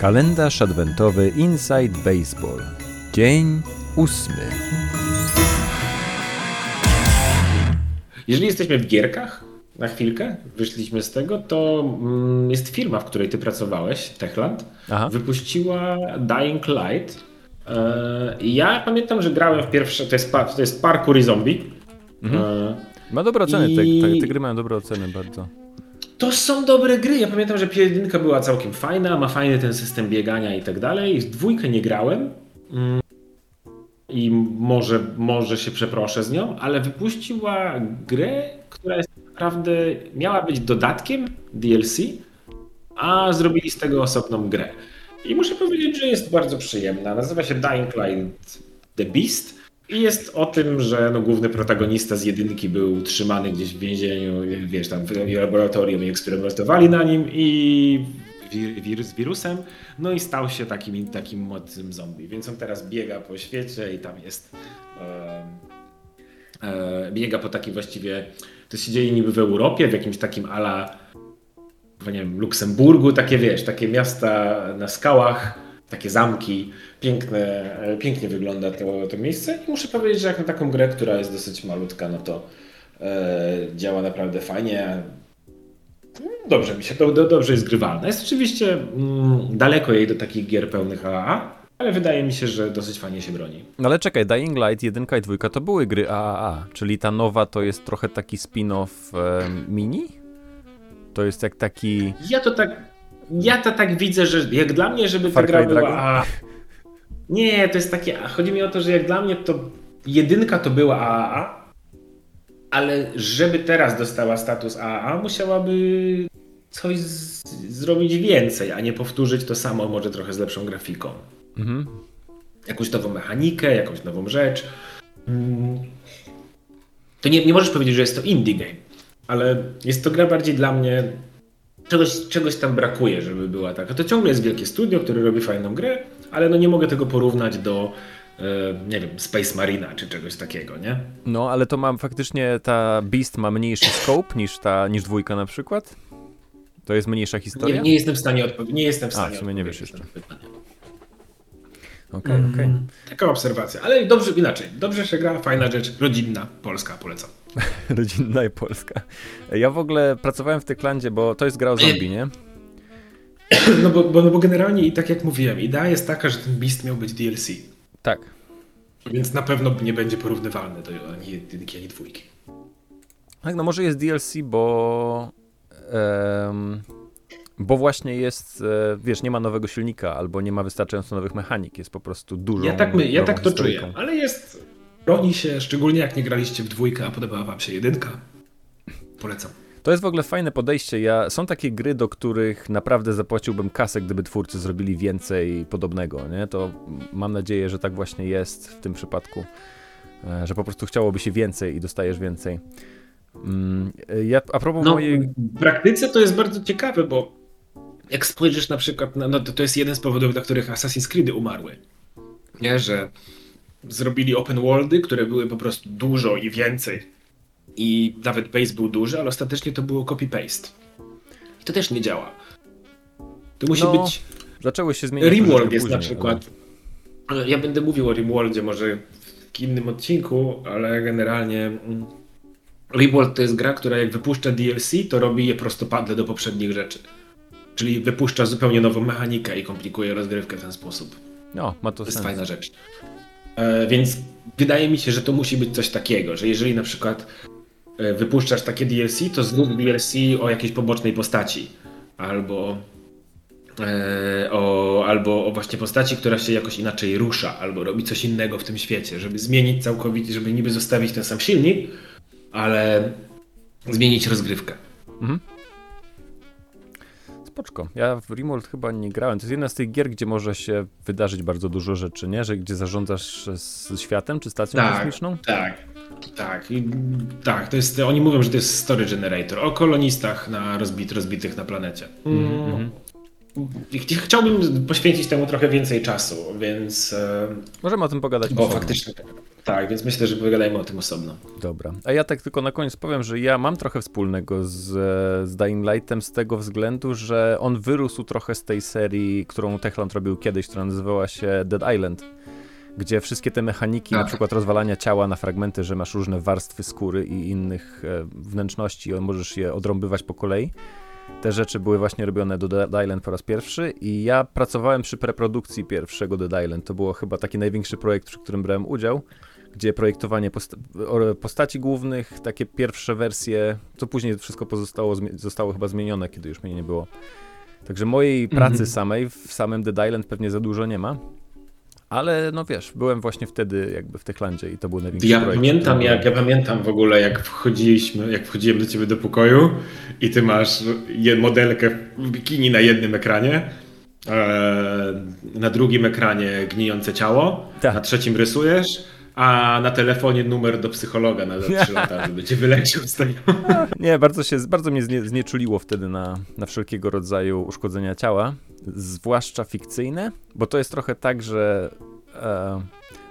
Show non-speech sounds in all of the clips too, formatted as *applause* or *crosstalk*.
Kalendarz adwentowy Inside Baseball. Dzień ósmy. Jeżeli jesteśmy w gierkach, na chwilkę, wyszliśmy z tego, to mm, jest firma, w której ty pracowałeś, Techland, Aha. wypuściła Dying Light. E, Ja pamiętam, że grałem w pierwsze, to jest, to jest parkour i zombie. E, Ma dobre oceny, te, I- te, te gry mają dobre oceny bardzo. To są dobre gry. Ja pamiętam, że jedynka była całkiem fajna, ma fajny ten system biegania i tak dalej. Dwójkę nie grałem. Mm. I może, może się przeproszę z nią, ale wypuściła grę, która jest naprawdę miała być dodatkiem DLC, a zrobili z tego osobną grę. I muszę powiedzieć, że jest bardzo przyjemna. Nazywa się Dying Light The Beast i jest o tym, że no, główny protagonista z jedynki był trzymany gdzieś w więzieniu, wiesz, tam w laboratorium i eksperymentowali na nim i wir, wir, z wirusem, no i stał się takim, takim mocnym zombie. Więc on teraz biega po świecie i tam jest. E, e, biega po takim właściwie. To się dzieje niby w Europie, w jakimś takim ala nie wiem, Luksemburgu, takie wiesz, takie miasta na skałach, takie zamki, piękne, pięknie wygląda to, to miejsce i muszę powiedzieć, że jak na taką grę, która jest dosyć malutka, no to e, działa naprawdę fajnie. Dobrze mi się, to do, dobrze jest grywalna. Jest oczywiście mm, daleko jej do takich gier pełnych AAA, ale wydaje mi się, że dosyć fajnie się broni. No ale czekaj, Dying Light 1 i 2 to były gry AAA, czyli ta nowa to jest trochę taki spin-off e, mini? To jest jak taki... Ja to tak, ja to tak widzę, że jak dla mnie, żeby ta Far gra Cry była. A... Nie, to jest takie. a Chodzi mi o to, że jak dla mnie to jedynka to była AAA, ale żeby teraz dostała status AAA, musiałaby coś z... zrobić więcej, a nie powtórzyć to samo, może trochę z lepszą grafiką. Mhm. Jakąś nową mechanikę, jakąś nową rzecz. Mm. To nie, nie możesz powiedzieć, że jest to indie game, ale jest to gra bardziej dla mnie. Czegoś, czegoś tam brakuje, żeby była taka. To ciągle jest wielkie studio, które robi fajną grę, ale no nie mogę tego porównać do, e, nie wiem, Space Marina czy czegoś takiego, nie? No, ale to mam faktycznie, ta Beast ma mniejszy scope niż ta, niż dwójka na przykład? To jest mniejsza historia? Nie, nie jestem w stanie odpowiedzieć. Nie jestem w A, stanie w sumie nie wiesz jeszcze. to pytanie. Okej, okej. Taka obserwacja, ale dobrze inaczej. Dobrze się gra, fajna rzecz, rodzinna, polska, polecam. *laughs* Rodzinna i polska. Ja w ogóle pracowałem w Techlandzie, bo to jest gra o zombie, nie? *clears throat* No bo, bo, no bo generalnie i tak jak mówiłem, idea jest taka, że ten Beast miał być DLC. Tak. Więc na pewno nie będzie porównywalny do ani jedynki, ani dwójki. Tak, no może jest DLC, bo... em, bo właśnie jest, e, wiesz, nie ma nowego silnika, albo nie ma wystarczająco nowych mechanik, jest po prostu dużo. Ja tak, my, ja tak to historyką. czuję, ale jest. Broni się, szczególnie jak nie graliście w dwójkę, a podobała wam się jedynka. Polecam. To jest w ogóle fajne podejście. Ja, są takie gry, do których naprawdę zapłaciłbym kasę, gdyby twórcy zrobili więcej podobnego, nie? To mam nadzieję, że tak właśnie jest w tym przypadku, e, że po prostu chciałoby się więcej i dostajesz więcej. Mm, e, Ja, a propos No, mojej... w praktyce to jest bardzo ciekawe, bo jak spojrzysz na przykład, na, no to, to jest jeden z powodów, dla których Assassin's Creedy umarły. Nie, że zrobili open worldy, które były po prostu dużo i więcej. I nawet base był duży, ale ostatecznie to było copy-paste. I to też nie działa. To musi No, być Zaczęły się zmieniać Rimworld jest na później, przykład. Ja będę mówił o Rimworldzie może w innym odcinku, ale generalnie mm, Rimworld to jest gra, która jak wypuszcza DLC, to robi je prostopadle do poprzednich rzeczy. Czyli wypuszcza zupełnie nową mechanikę i komplikuje rozgrywkę w ten sposób. Ale... No, ma to, To jest sens. fajna rzecz. E, więc wydaje mi się, że to musi być coś takiego, że jeżeli na przykład e, wypuszczasz takie DLC, to zrób DLC o jakiejś pobocznej postaci. Albo e, o, albo o właśnie postaci, która się jakoś inaczej rusza, albo robi coś innego w tym świecie, żeby zmienić całkowicie, żeby niby zostawić ten sam silnik, ale zmienić rozgrywkę. Spoczko. Ja w Rimworld chyba nie grałem. To jest jedna z tych gier, gdzie może się wydarzyć bardzo dużo rzeczy, nie? Że gdzie zarządzasz z światem czy stacją Tak, kosmiczną? tak, tak. I, tak, to jest, oni mówią, że to jest story generator o kolonistach na rozbit, rozbitych na planecie. Mm. Ch- Chciałbym poświęcić temu trochę więcej czasu, więc. e, Możemy o tym pogadać. Bo faktycznie. Tak, więc myślę, że pogadajmy o tym osobno. Dobra. A ja tak tylko na koniec powiem, że ja mam trochę wspólnego z, z Dying Lightem z tego względu, że on wyrósł trochę z tej serii, którą Techland robił kiedyś, która nazywała się Dead Island gdzie wszystkie te mechaniki, tak. na przykład rozwalania ciała na fragmenty, że masz różne warstwy skóry i innych e, wnętrzności, możesz je odrąbywać po kolei. Te rzeczy były właśnie robione do Dead Island po raz pierwszy i ja pracowałem przy preprodukcji pierwszego Dead Island. To było chyba taki największy projekt, przy którym brałem udział, gdzie projektowanie posta postaci głównych, takie pierwsze wersje, co później wszystko pozostało, zostało chyba zmienione, kiedy już mnie nie było. Także mojej pracy mm -hmm. samej w samym Dead Island pewnie za dużo nie ma. Ale no wiesz, byłem właśnie wtedy jakby w Techlandzie i to był największy ja projekt. Pamiętam, jak, ja pamiętam w ogóle, jak wchodziliśmy, jak wchodziłem do ciebie do pokoju i ty masz modelkę w bikini na jednym ekranie, e, na drugim ekranie gnijące ciało, tak. na trzecim rysujesz, a na telefonie numer do psychologa na 3 lata, żeby cię wyleczył z tego. *laughs* Nie, bardzo, się, bardzo mnie znie, znieczuliło wtedy na, na wszelkiego rodzaju uszkodzenia ciała, zwłaszcza fikcyjne, bo to jest trochę tak, że, e,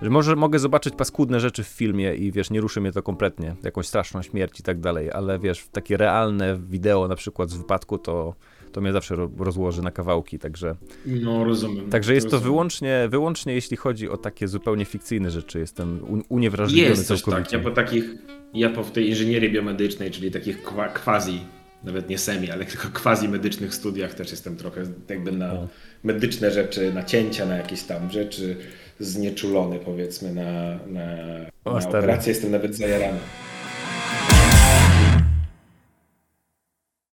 że może mogę zobaczyć paskudne rzeczy w filmie i wiesz, nie ruszy mnie to kompletnie, jakąś straszną śmierć i tak dalej, ale wiesz, takie realne wideo na przykład z wypadku to to mnie zawsze rozłoży na kawałki, także... No, rozumiem. Także jest rozumiem. to wyłącznie, wyłącznie jeśli chodzi o takie zupełnie fikcyjne rzeczy, jestem uniewrażliwiony jest całkowicie. Jest tak, ja po takich, ja po tej inżynierii biomedycznej, czyli takich quasi nawet nie semi, ale tylko quasi medycznych studiach też jestem trochę jakby na no. medyczne rzeczy, na cięcia, na jakieś tam rzeczy znieczulony powiedzmy na, na, na operację. Jestem nawet zajarany.